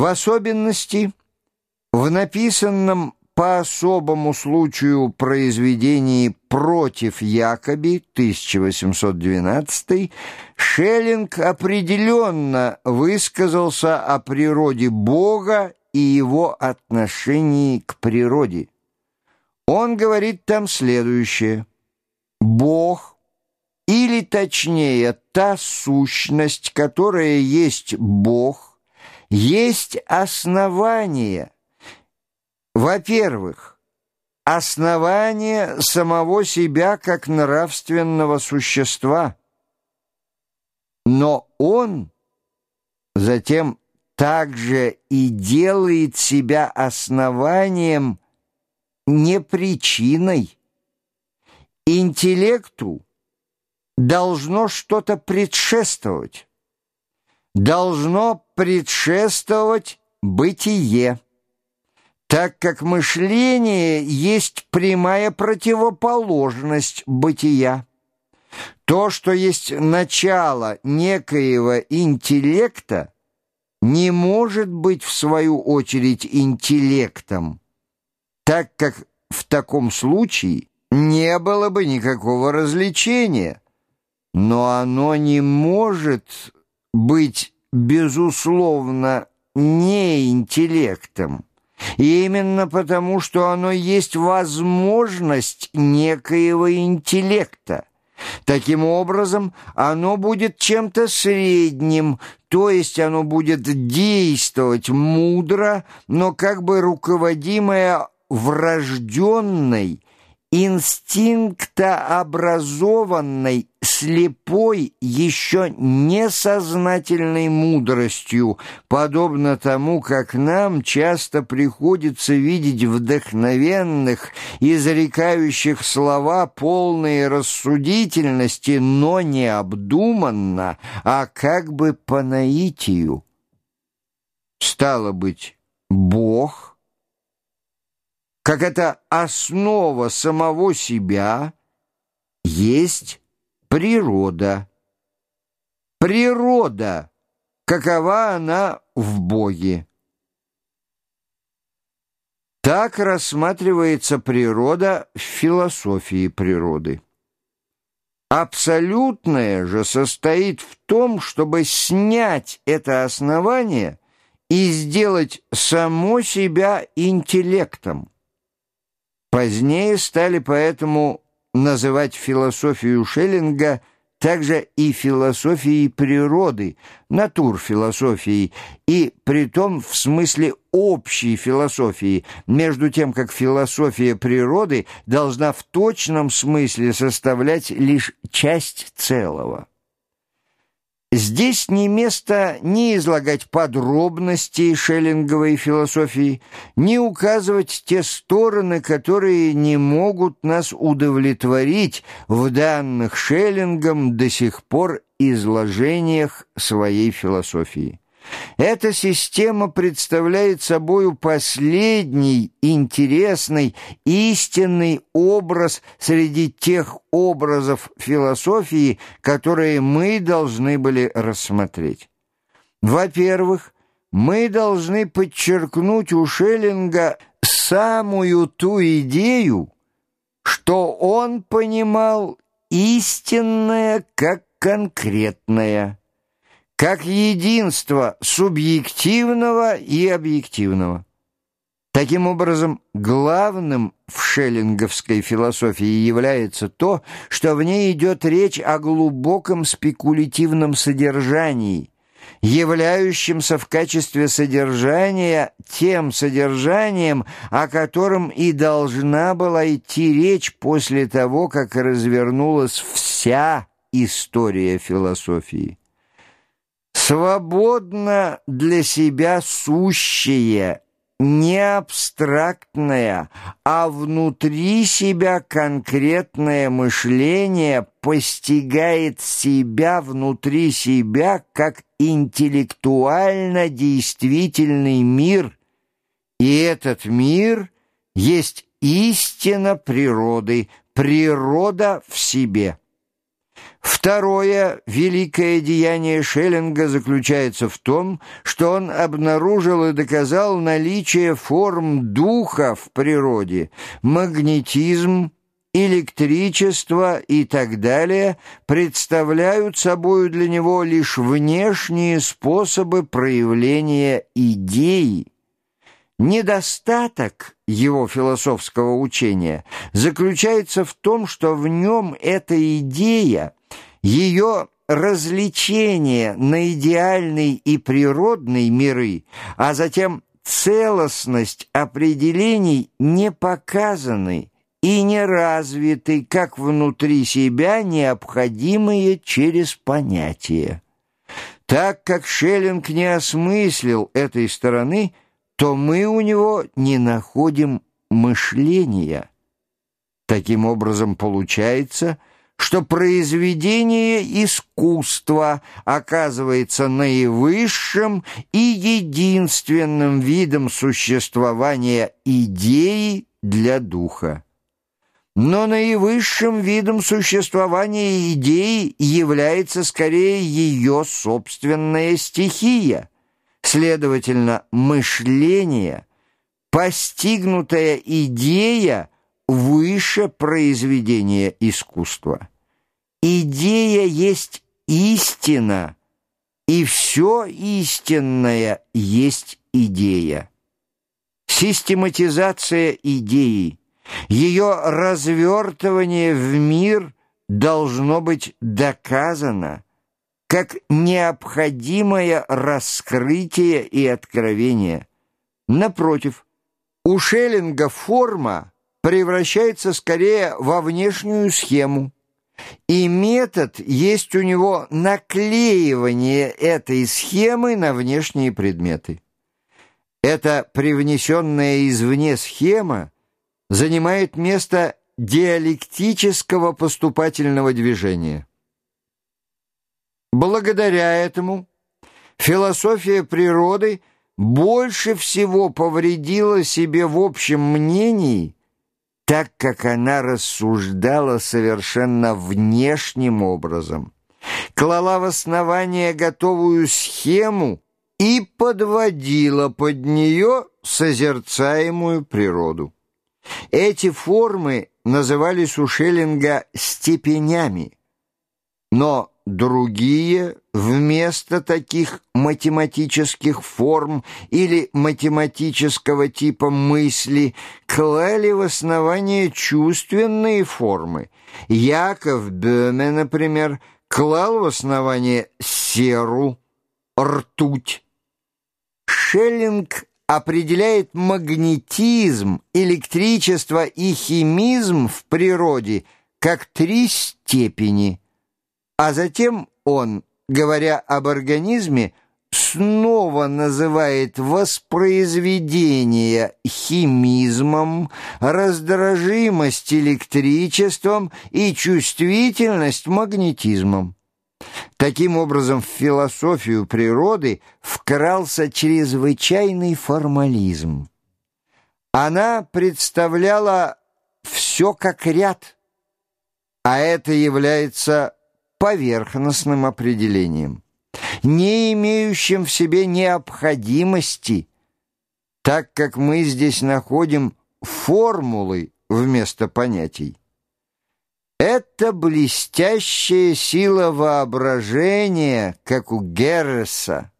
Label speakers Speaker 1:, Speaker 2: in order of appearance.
Speaker 1: В особенности в написанном по особому случаю произведении «Против Якоби» 1812 Шеллинг определенно высказался о природе Бога и его отношении к природе. Он говорит там следующее. «Бог, или точнее та сущность, которая есть Бог, есть основание – во-первых, основание самого себя как нравственного существа. Но он затем также и делает себя основанием не причиной. Интеллекту должно что-то предшествовать. Должно предшествовать бытие так как мышление есть прямая противоположность бытия. То, что есть начало некоего интеллекта, не может быть, в свою очередь, интеллектом, так как в таком случае не было бы никакого развлечения, но оно не может быть, безусловно, не интеллектом. Именно потому, что оно есть возможность некоего интеллекта. Таким образом, оно будет чем-то средним, то есть оно будет действовать мудро, но как бы руководимое врожденной, инстинктообразованной, слепой, еще несознательной мудростью, подобно тому, как нам часто приходится видеть вдохновенных, изрекающих слова полные рассудительности, но не обдуманно, а как бы по наитию. Стало быть, Бог — как это основа самого себя, есть природа. Природа, какова она в Боге. Так рассматривается природа в философии природы. Абсолютное же состоит в том, чтобы снять это основание и сделать само себя интеллектом. Позднее стали поэтому называть философию Шеллинга также и философией природы, натурфилософией, и притом в смысле общей философии, между тем как философия природы должна в точном смысле составлять лишь часть целого. Здесь не место ни излагать подробности шеллинговой философии, ни указывать те стороны, которые не могут нас удовлетворить в данных Шеллингом до сих пор изложениях своей философии. Эта система представляет собою последний, интересный, истинный образ среди тех образов философии, которые мы должны были рассмотреть. Во-первых, мы должны подчеркнуть у Шеллинга самую ту идею, что он понимал истинное как конкретное как единство субъективного и объективного. Таким образом, главным в шеллинговской философии является то, что в ней идет речь о глубоком спекулятивном содержании, являющемся в качестве содержания тем содержанием, о котором и должна была идти речь после того, как развернулась вся история философии свободно для себя сущее, не абстрактное, а внутри себя конкретное мышление постигает себя внутри себя как интеллектуально действительный мир, и этот мир есть истина природы, природа в себе. Второе великое деяние Шеллинга заключается в том, что он обнаружил и доказал наличие форм духа в природе, магнетизм, электричество и так далее представляют собой для него лишь внешние способы проявления идеи. Недостаток его философского учения заключается в том, что в нем эта идея, ее развлечение на идеальный и природный миры, а затем целостность определений не показаны и не развиты, как внутри себя необходимые через понятие. Так как Шеллинг не осмыслил этой стороны – то мы у него не находим мышления. Таким образом, получается, что произведение искусства оказывается наивысшим и единственным видом существования идеи для духа. Но наивысшим видом существования идеи является скорее ее собственная стихия – Следовательно, мышление, постигнутая идея выше произведения искусства. Идея есть истина, и все истинное есть идея. Систематизация идеи, ее развертывание в мир должно быть доказано – как необходимое раскрытие и откровение. Напротив, у Шеллинга форма превращается скорее во внешнюю схему, и метод есть у него наклеивание этой схемы на внешние предметы. Эта привнесенная извне схема занимает место диалектического поступательного движения. Благодаря этому философия природы больше всего повредила себе в общем мнении, так как она рассуждала совершенно внешним образом, клала в основание готовую схему и подводила под нее созерцаемую природу. Эти формы назывались у Шеллинга «степенями», но другие вместо таких математических форм или математического типа мысли клали в основание чувственные формы. Яков Бёме, например, клал в основание серу, ртуть. Шеллинг определяет магнетизм, электричество и химизм в природе как три степени – а затем он, говоря об организме, снова называет воспроизведение химизмом, раздражимость электричеством и чувствительность магнетизмом. Таким образом, в философию природы вкрался чрезвычайный формализм. Она представляла все как ряд, а это является поверхностным определением, не имеющим в себе необходимости, так как мы здесь находим формулы вместо понятий. Это блестящая сила воображения, как у Герреса,